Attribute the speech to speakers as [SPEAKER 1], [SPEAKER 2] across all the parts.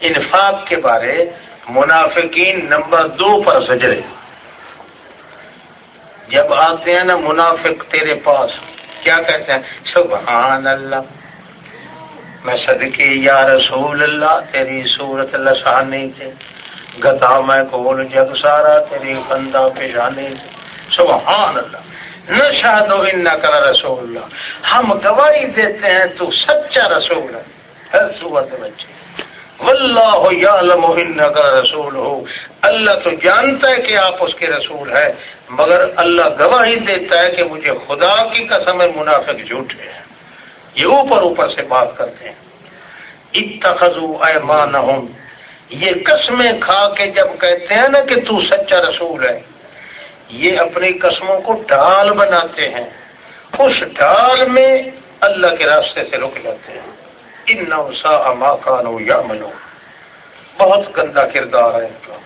[SPEAKER 1] انفاق کے بارے منافقین نمبر دو پر سجرے جب آتے ہیں نا منافق تیرے پاس، کیا کہتے ہیں؟ سبحان اللہ، میں صدقے، یا رسول اللہ، تیری صورت اللہ شانی تھے گتا میں کول جگ سارا تیری بندہ پیشانی تھے سبحان اللہ نہ شاد ان کر رسول اللہ۔ ہم گواہی دیتے ہیں تو سچا رسول ہے، ہر صورت بچے واللہ یعلم انک رسول ہو اللہ تو جانتا ہے کہ آپ اس کے رسول ہے مگر اللہ گواہی دیتا ہے کہ مجھے خدا کی قسم منافق جھوٹے ہیں۔ یہ اوپر اوپر سے بات کرتے ہیں۔ اتخذوا ایمانہم۔ یہ قسمیں کھا کے جب کہتے ہیں نا کہ تو سچا رسول ہے، یہ اپنی قسموں کو ڈھال بناتے ہیں۔ اس ڈھال میں اللہ کے راستے سے رک جاتے ہیں۔ ان سا کانو یا منو بہت گندا کردار ہے ان کا۔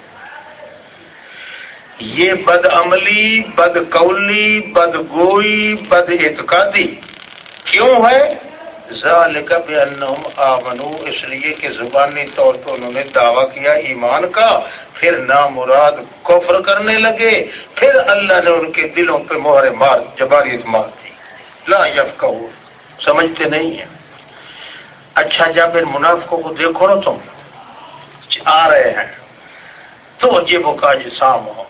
[SPEAKER 1] یہ بد عملی، بد قولی، بد گوئی، بد اعتقادی کیوں ہے؟ ذالک بانہم آمنو، اس لیے کہ زبانی طور پر انہوں نے دعویٰ کیا ایمان کا، پھر نامراد کفر کرنے لگے، پھر اللہ نے ان کے دلوں پہ مہر مار، جباریت مار دی۔ لا یفقہو سمجھتے نہیں ہیں۔ اچھا جب ان منافقوں کو دیکھو نا تم، آ رہے ہیں۔ تو یہ کا جسام ہو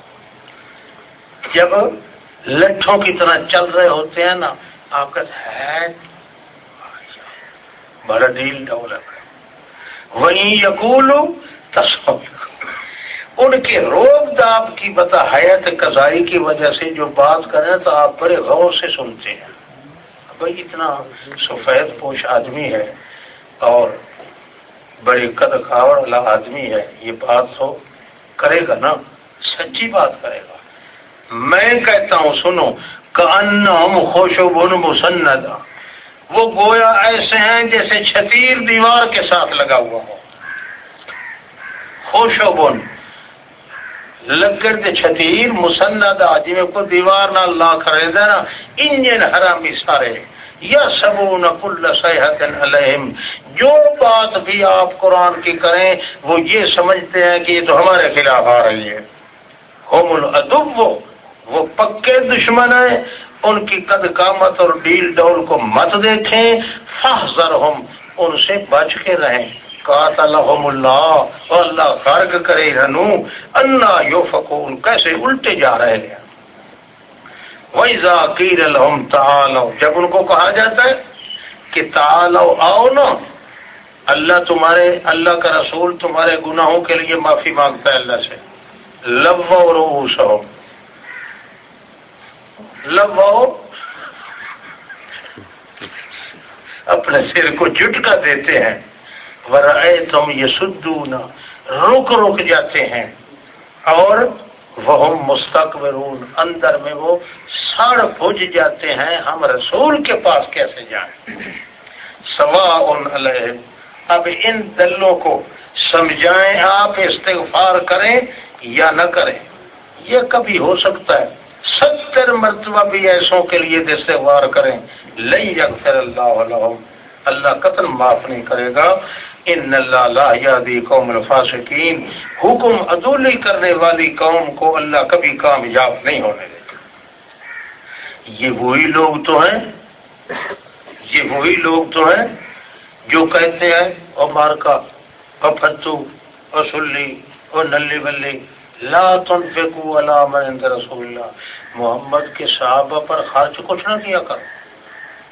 [SPEAKER 1] جب لٹھوں کی طرح چل رہے ہوتے ہیں نا آپ کا ہے۔ بڑا ڈیل ڈولک وہیں یقول ان کے روب داب کی بتا حیت کزائی کی وجہ سے جو بات کریں تو آپ بڑے غور سے سنتے ہیں۔ بھائی اتنا سفید پوش آدمی ہے۔ اور بڑی قد کاوڑ والا آدمی ہے، یہ بات تو کرے گا نا، سچی بات کرے گا۔ میں کہتا ہوں، سنو ہم خوش و بن وہ گویا ایسے ہیں جیسے چھتیر دیوار کے ساتھ لگا ہوا ہو۔ خوش و بن لگ کر چھتیر مسند جی میں کو دیوار نہ لا کرے نا، انجن حرامی سارے۔ یا سبو نقل صحت علیہم۔ جو بات بھی آپ قرآن کی کریں، وہ یہ سمجھتے ہیں کہ یہ تو ہمارے خلاف آ رہی ہے۔ ہوم الدب وہ پکے دشمن ہیں۔ ان کی قد کامت اور ڈیل ڈول کو مت دیکھیں۔ فحضر ہم ان سے بچ کے رہیں۔ قاتلہم اللہ، اور اللہ فرق کرے رنو اللہ یو فکون کیسے الٹے جا رہے ہیں۔ جب ان کو کہا جاتا ہے کہ تعالو آؤ نا، اللہ تمہارے، اللہ کا رسول تمہارے گناہوں کے لیے معافی مانگتا ہے اللہ سے۔ لو رو سو لو اپنے سر کو جھٹکا دیتے ہیں۔ ورائے تم یہ رک رک جاتے ہیں۔ اور وہ مستقبرون، اندر میں وہ سڑ بج جاتے ہیں، ہم رسول کے پاس کیسے جائیں؟ سوا ان علیہ اب ان دلوں کو سمجھائیں آپ، استغفار کریں یا نہ کریں۔ یہ کبھی ہو سکتا ہے، ستر مرتبہ بھی ایسوں کے لیے استغفار کریں لئی اکثر اللہ علیہ اللہ قتل معاف نہیں کرے گا۔ ان اللہ لا یادی قوم الفاسقین، حکم عدولی کرنے والی قوم کو اللہ کبھی کامیاب نہیں ہونے دیتا۔ یہ وہی لوگ تو ہیں، یہ وہی لوگ تو ہیں جو کہتے ہیں اور مارکا اور فتو اور سلی اور نلی بلی لا تنفقوا علی من رسول اللہ۔ محمد کے صحابہ پر خرچ کچھ نہ کیا کر۔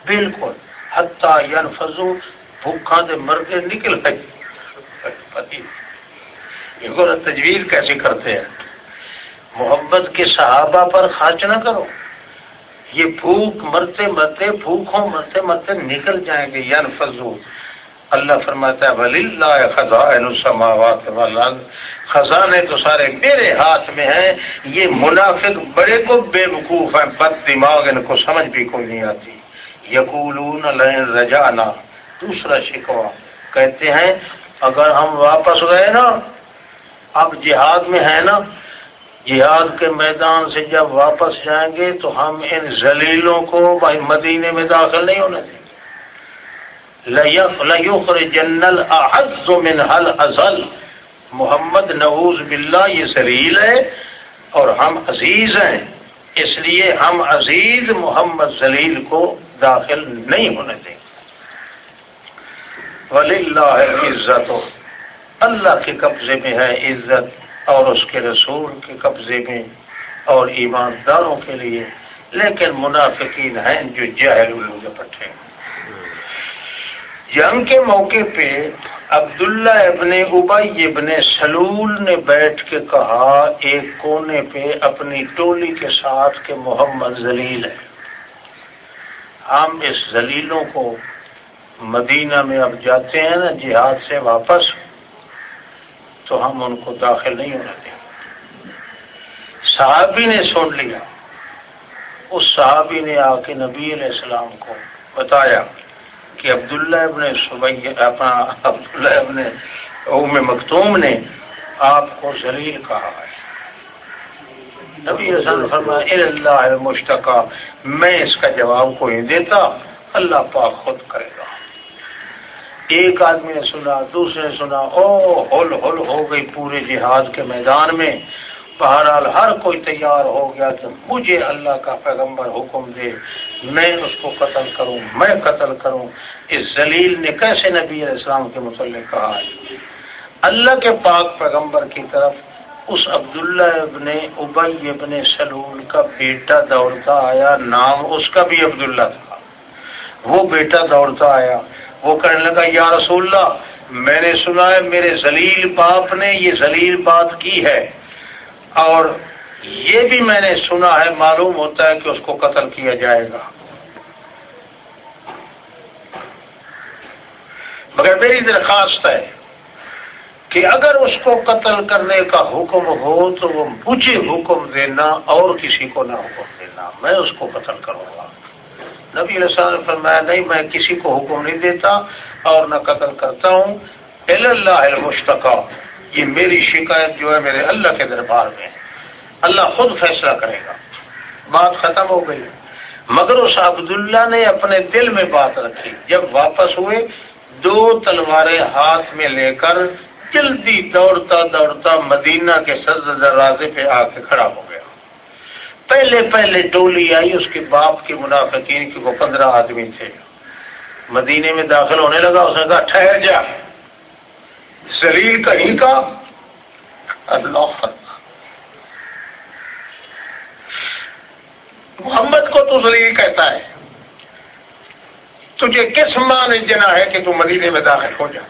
[SPEAKER 1] بالکل، حتیٰ ینفذو بھوکھا دے مرد نکل گئی تجویز کیسے کرتے ہیں؟ محبت کے صحابہ پر خرچ نہ کرو۔ یہ بھوک مرتے مرتے بھوکوں مرتے مرتے نکل جائیں گے۔ ین فضو اللہ فرماتا ہے اللہ السماوات والارض خزانے تو سارے میرے ہاتھ میں ہیں۔ یہ منافق بڑے کو بے وقوف ہیں۔ بد دماغ ان کو سمجھ بھی کوئی نہیں آتی۔ یقولون لئن رجانا دوسرا شکوا کہتے ہیں، اگر ہم واپس گئے نا، اب جہاد میں ہے نا، جہاد کے میدان سے جب واپس جائیں گے تو ہم ان ذلیلوں کو بھائی مدینے میں داخل نہیں ہونے دیں جنل احز من حل ازل محمد نوز باللہ، یہ سلیل ہے اور ہم عزیز ہیں۔ اس لیے ہم عزیز محمد زلیل کو داخل نہیں ہونے دیں گے۔ ولی اللہ عزت اللہ کے قبضے میں ہے عزت اور اس کے رسول کے قبضے میں اور ایمانداروں کے لیے۔ لیکن منافقین ہیں جو جہل پٹھے جنگ کے موقع پہ عبداللہ ابن ابئی ابن سلول نے بیٹھ کے کہا، ایک کونے پہ اپنی ٹولی کے ساتھ کہ محمد ذلیل ہے۔ ہم اس ذلیلوں کو مدینہ میں اب جاتے ہیں نا جہاد سے واپس، تو ہم ان کو داخل نہیں ہونے دیں صحابی نے سن لیا۔ اس صحابی نے آ کے نبی علیہ السلام کو بتایا کہ عبداللہ ابن صبی اپنا عبداللہ ابن ام مختوم نے آپ کو ذلیل کہا ہے۔ نبی حسن فرمایا اللہ مشتقہ میں اس کا جواب کو ہی دیتا، اللہ پاک خود کرے گا۔ ایک آدمی نے سنا، دوسرے نے سنا او ہل ہل ہو گئی پورے جہاد کے میدان میں۔ بہرحال ہر کوئی تیار ہو گیا کہ مجھے اللہ کا پیغمبر حکم دے۔ میں اس کو قتل کروں، میں قتل کروں۔ اس ذلیل نے کیسے نبی علیہ السلام کے متعلق کہا؟ ہے اللہ کے پاک پیغمبر کی طرف اس عبداللہ ابن ابئی ابن سلول کا بیٹا دوڑتا آیا، نام اس کا بھی عبداللہ تھا۔ وہ بیٹا دوڑتا آیا۔ وہ کہنے لگا، یا رسول اللہ، میں نے سنا ہے میرے ذلیل باپ نے یہ ذلیل بات کی ہے اور یہ بھی میں نے سنا ہے، معلوم ہوتا ہے کہ اس کو قتل کیا جائے گا. مگر میری درخواست ہے کہ اگر اس کو قتل کرنے کا حکم ہو تو وہ مجھے حکم دینا اور کسی کو نہ حکم دینا، میں اس کو قتل کروں گا۔ نبی علیہ السلام نے فرمایا، نہیں، میں کسی کو حکم نہیں دیتا اور نہ قتل کرتا ہوں. اللہ المشتقہ یہ میری شکایت جو ہے میرے اللہ کے دربار میں اللہ خود فیصلہ کرے گا۔ بات ختم ہو گئی۔ مگر اس عبداللہ نے اپنے دل میں بات رکھی۔ جب واپس ہوئے، دو تلواریں ہاتھ میں لے کر جلدی دوڑتا دوڑتا مدینہ کے سز دروازے پہ آ کے کھڑا ہو گیا۔ پہلے پہلے ٹولی آئی، اس کے باپ کے منافقین کی وہ پندرہ آدمی تھے۔ مدینے میں داخل ہونے لگا، اس نے کہا، ٹھہر جا۔ شریر کہیں کا؟ اللہ محمد کو تو زلیل کہتا ہے۔ تجھے کس ماں نے جنا ہے کہ تو مدینے میں داخل ہو جا؟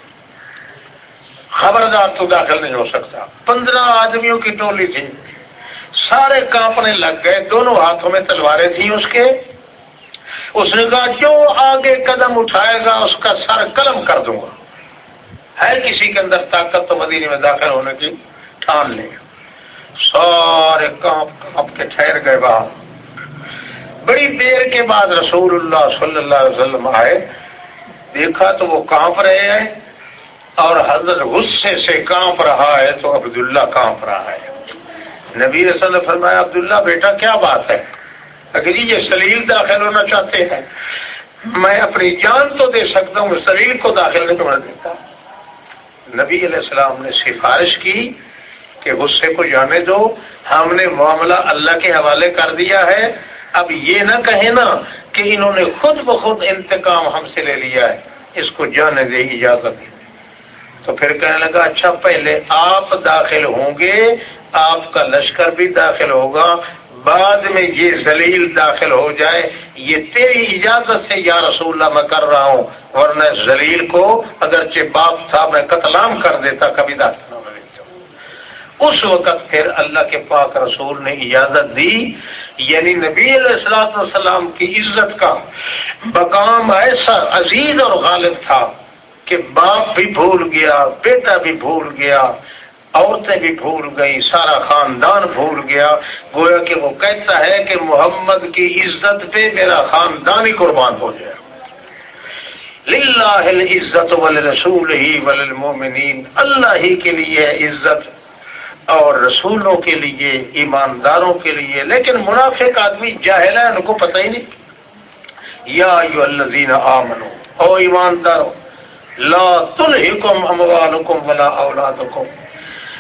[SPEAKER 1] خبردار تو داخل نہیں ہو سکتا۔ پندرہ آدمیوں کی ٹولی تھی۔ سارے کانپنے لگ گئے، دونوں ہاتھوں میں تلواریں تھیں اس کے۔ اس نے کہا جو آگے قدم اٹھائے گا؟ اس کا سر قلم کر دوں گا۔ ہے کسی کے اندر طاقت تو مدینے میں داخل ہونے کی ٹھان لے سارے کانپ کانپ کے ٹھہر گئے باہر۔ بڑی دیر کے بعد رسول اللہ صلی اللہ علیہ وسلم آئے۔ دیکھا تو وہ کانپ رہے ہیں اور حضرت غصے سے کانپ رہا ہے تو عبداللہ کانپ رہا ہے۔ نبی رسول نے فرمایا، عبداللہ بیٹا، کیا بات ہے؟ اگر یہ سلیل داخل ہونا چاہتے ہیں، میں اپنی جان تو دے سکتا ہوں، سلیل کو داخل نہیں ہونے دیتا۔ نبی علیہ السلام نے سفارش کی کہ غصے کو جانے دو۔ ہم نے معاملہ اللہ کے حوالے کر دیا ہے۔ اب یہ نہ کہیں نا کہ انہوں نے خود بخود انتقام ہم سے لے لیا ہے۔ اس کو جانے دے اجازت۔ تو پھر کہنے لگا اچھا پہلے آپ داخل ہوں گے۔ آپ کا لشکر بھی داخل ہوگا، بعد میں یہ ذلیل داخل ہو جائے، یہ تیری اجازت سے یا رسول اللہ میں کر رہا ہوں، ورنہ ذلیل کو اگرچہ باپ تھا، میں قتلام کر دیتا کبھی داخل اس وقت پھر اللہ کے پاک رسول نے اجازت دی یعنی نبی علیہ السلاط والسلام کی عزت کا بقام ایسا عزیز اور غالب تھا کہ باپ بھی بھول گیا، بیٹا بھی بھول گیا۔ عورتیں بھی بھول گئی سارا خاندان بھول گیا۔ گویا کہ وہ کہتا ہے کہ محمد کی عزت پہ میرا خاندان ہی قربان ہو جائے۔ عزت رسول ہی ولمومنین اللہ ہی کے لیے عزت اور رسولوں کے لیے، ایمانداروں کے لیے۔ لیکن منافق آدمی جاہل ہے، ان کو پتہ ہی نہیں۔ یا الذین آمنو او ایماندار لا تلحکم اموالکم ولا اولادکم۔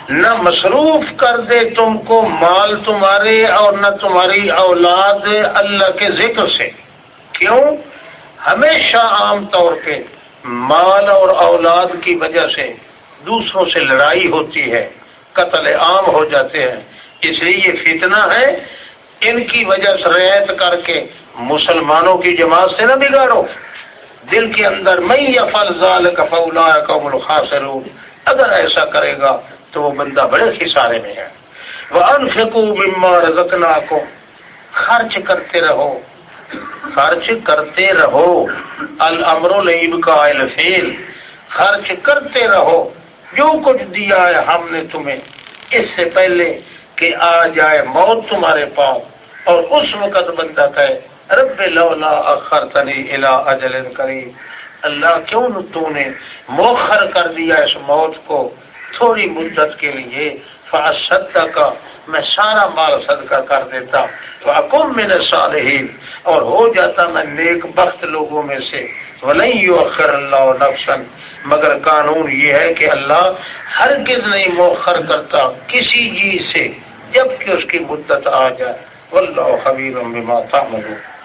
[SPEAKER 1] نہ مصروف کر دے تم کو مال تمہارے اور نہ تمہاری اولاد اللہ کے ذکر سے۔ کیوں؟ ہمیشہ عام طور پہ مال اور اولاد کی وجہ سے دوسروں سے لڑائی ہوتی ہے، قتل عام ہو جاتے ہیں۔ اس لیے یہ فتنہ ہے، ان کی وجہ سے ریت کر کے مسلمانوں کی جماعت سے نہ بگاڑو۔ دل کے اندر میں یا فلزال کا فولا کا خاصر اگر ایسا کرے گا تو وہ بندہ بڑے خسارے میں ہے۔ وہ انفکو بیمار رکنا کو خرچ کرتے رہو۔ خرچ کرتے رہو۔ المر العیب کا الفیل خرچ کرتے رہو۔ جو کچھ دیا ہے ہم نے تمہیں۔ اس سے پہلے کہ آ جائے موت تمہارے پاس اور اس وقت بندہ کہے، رب لولا اخر تنی الا اجل قریب۔ اللہ کیوں تو نے موخر کر دیا اس موت کو؟ تھوڑی مدت کے لیے فاسد کا میں سارا مال صدقہ کر دیتا۔ حکم میں نے صالحین اور ہو جاتا میں نیک بخت لوگوں میں سے۔ ولی اخر اللہ نفسن مگر قانون یہ ہے کہ اللہ ہرگز نہیں مؤخر کرتا کسی چیز سے جبکہ اس کی مدت آ جائے۔ واللہ خبیر بما تعملون۔